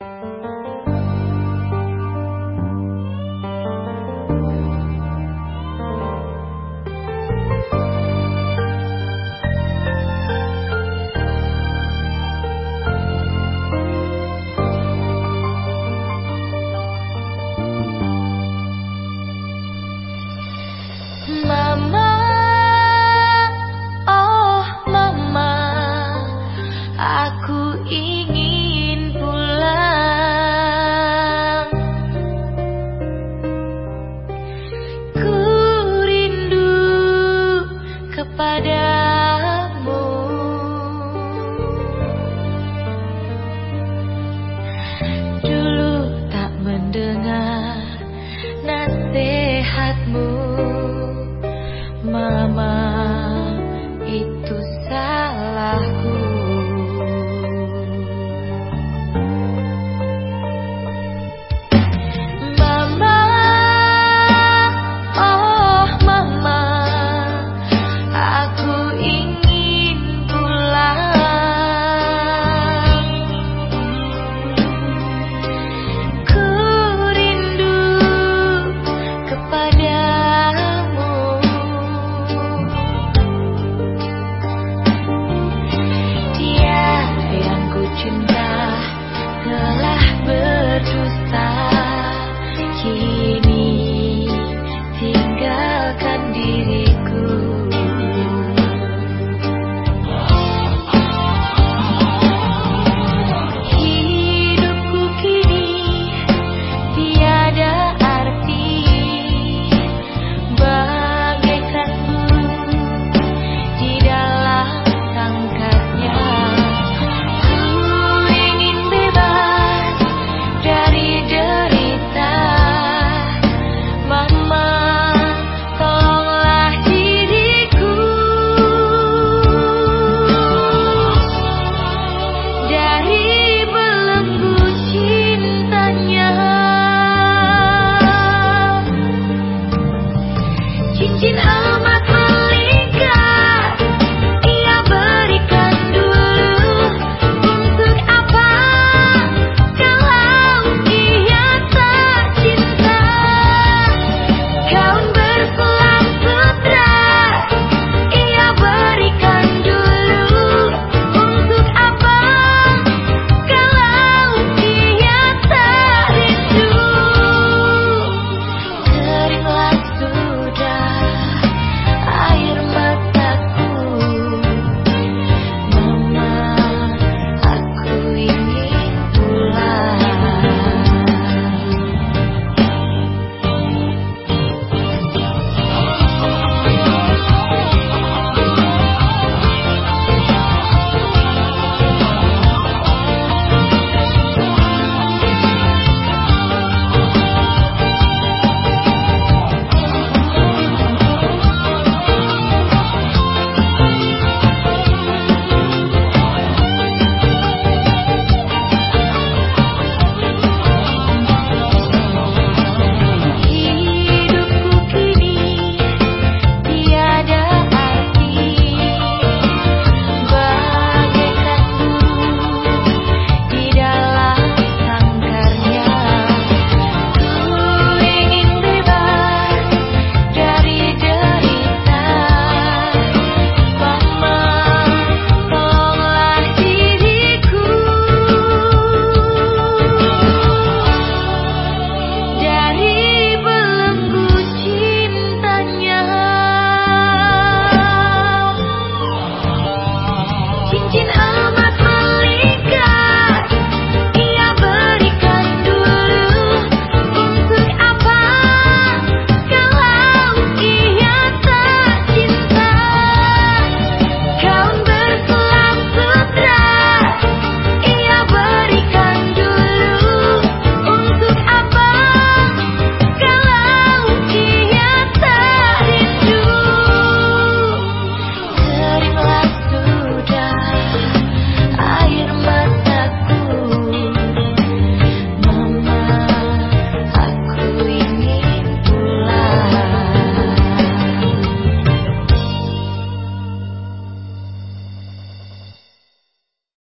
Bye. ada.